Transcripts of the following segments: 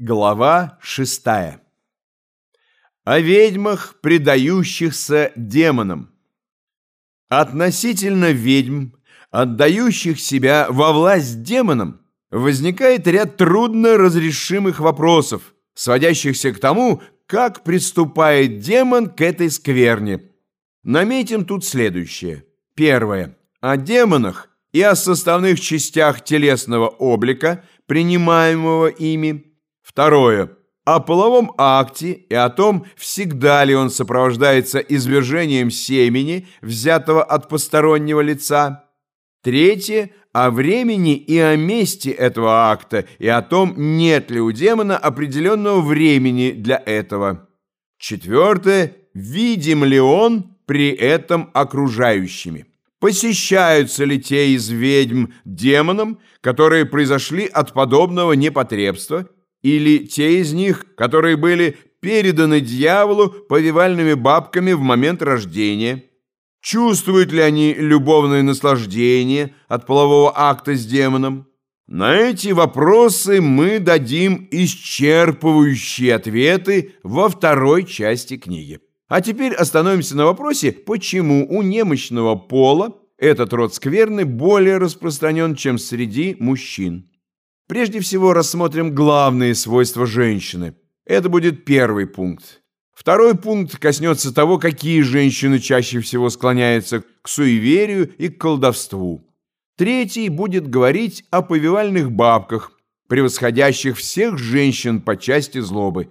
Глава шестая. О ведьмах, предающихся демонам. Относительно ведьм, отдающих себя во власть демонам, возникает ряд трудно разрешимых вопросов, сводящихся к тому, как приступает демон к этой скверне. Наметим тут следующее. Первое. О демонах и о составных частях телесного облика, принимаемого ими, Второе. О половом акте и о том, всегда ли он сопровождается извержением семени, взятого от постороннего лица. Третье. О времени и о месте этого акта и о том, нет ли у демона определенного времени для этого. Четвертое. Видим ли он при этом окружающими? Посещаются ли те из ведьм демоном, которые произошли от подобного непотребства, или те из них, которые были переданы дьяволу повивальными бабками в момент рождения? Чувствуют ли они любовное наслаждение от полового акта с демоном? На эти вопросы мы дадим исчерпывающие ответы во второй части книги. А теперь остановимся на вопросе, почему у немощного пола этот род скверны более распространен, чем среди мужчин. Прежде всего рассмотрим главные свойства женщины. Это будет первый пункт. Второй пункт коснется того, какие женщины чаще всего склоняются к суеверию и к колдовству. Третий будет говорить о повивальных бабках, превосходящих всех женщин по части злобы.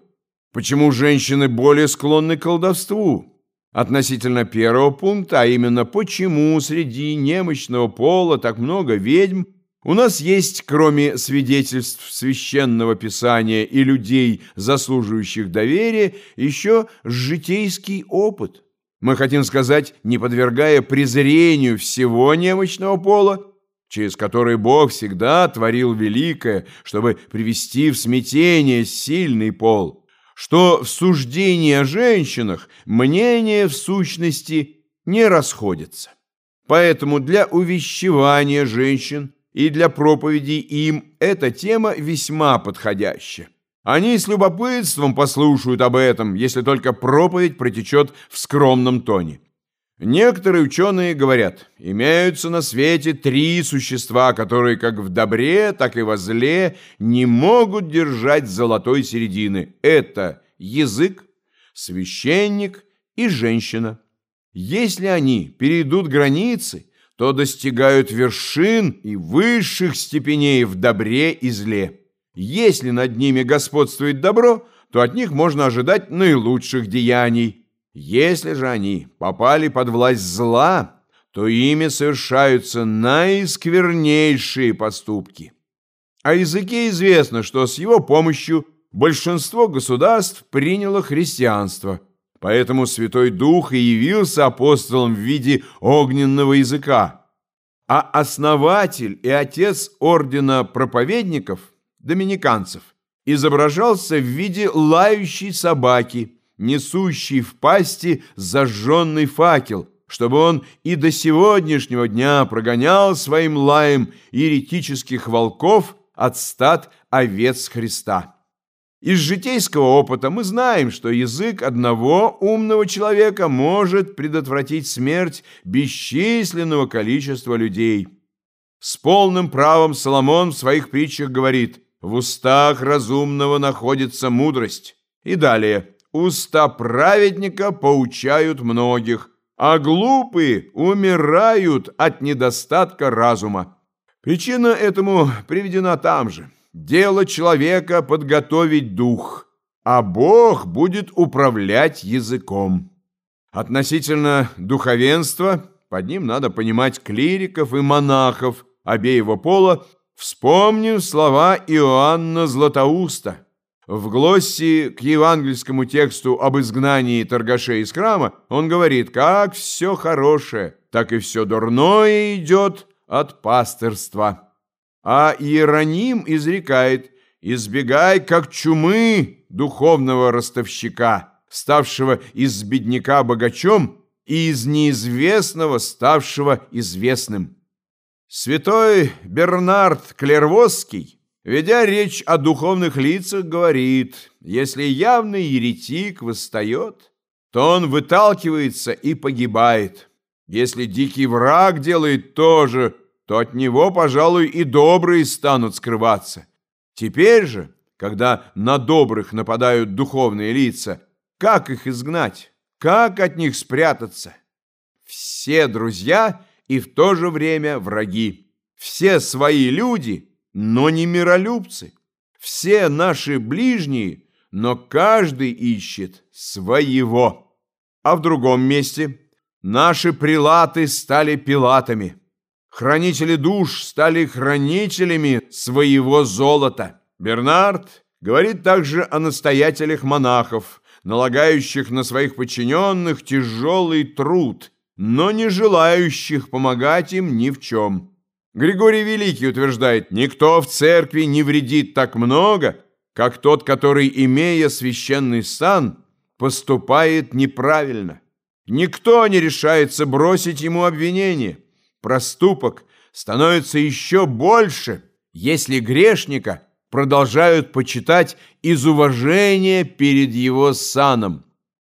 Почему женщины более склонны к колдовству? Относительно первого пункта, а именно почему среди немощного пола так много ведьм, у нас есть, кроме свидетельств священного писания и людей, заслуживающих доверия, еще житейский опыт. Мы хотим сказать, не подвергая презрению всего немощного пола, через который Бог всегда творил великое, чтобы привести в смятение сильный пол, что в суждении о женщинах мнения в сущности не расходятся. Поэтому для увещевания женщин – и для проповеди им эта тема весьма подходяща. Они с любопытством послушают об этом, если только проповедь протечет в скромном тоне. Некоторые ученые говорят, имеются на свете три существа, которые как в добре, так и во зле не могут держать золотой середины. Это язык, священник и женщина. Если они перейдут границы, то достигают вершин и высших степеней в добре и зле. Если над ними господствует добро, то от них можно ожидать наилучших деяний. Если же они попали под власть зла, то ими совершаются наисквернейшие поступки. О языке известно, что с его помощью большинство государств приняло христианство – Поэтому Святой Дух и явился апостолом в виде огненного языка. А основатель и отец ордена проповедников, доминиканцев, изображался в виде лающей собаки, несущей в пасти зажженный факел, чтобы он и до сегодняшнего дня прогонял своим лаем еретических волков от стад овец Христа. Из житейского опыта мы знаем, что язык одного умного человека может предотвратить смерть бесчисленного количества людей. С полным правом Соломон в своих притчах говорит «В устах разумного находится мудрость». И далее «Уста праведника поучают многих, а глупые умирают от недостатка разума». Причина этому приведена там же – Дело человека подготовить дух, а Бог будет управлять языком. Относительно духовенства, под ним надо понимать клириков и монахов обеего пола, вспомним слова Иоанна Златоуста. В глоссе к евангельскому тексту об изгнании торгашей из храма он говорит, как все хорошее, так и все дурное идет от пастырства. А Иероним изрекает «Избегай, как чумы, духовного ростовщика, ставшего из бедняка богачом и из неизвестного ставшего известным». Святой Бернард Клервосский ведя речь о духовных лицах, говорит, если явный еретик восстает, то он выталкивается и погибает. Если дикий враг делает то же, то от него, пожалуй, и добрые станут скрываться. Теперь же, когда на добрых нападают духовные лица, как их изгнать? Как от них спрятаться? Все друзья и в то же время враги. Все свои люди, но не миролюбцы. Все наши ближние, но каждый ищет своего. А в другом месте наши прилаты стали пилатами. Хранители душ стали хранителями своего золота. Бернард говорит также о настоятелях монахов, налагающих на своих подчиненных тяжелый труд, но не желающих помогать им ни в чем. Григорий Великий утверждает, никто в церкви не вредит так много, как тот, который, имея священный сан, поступает неправильно. Никто не решается бросить ему обвинение. Проступок становится еще больше, если грешника – продолжают почитать из уважения перед его саном.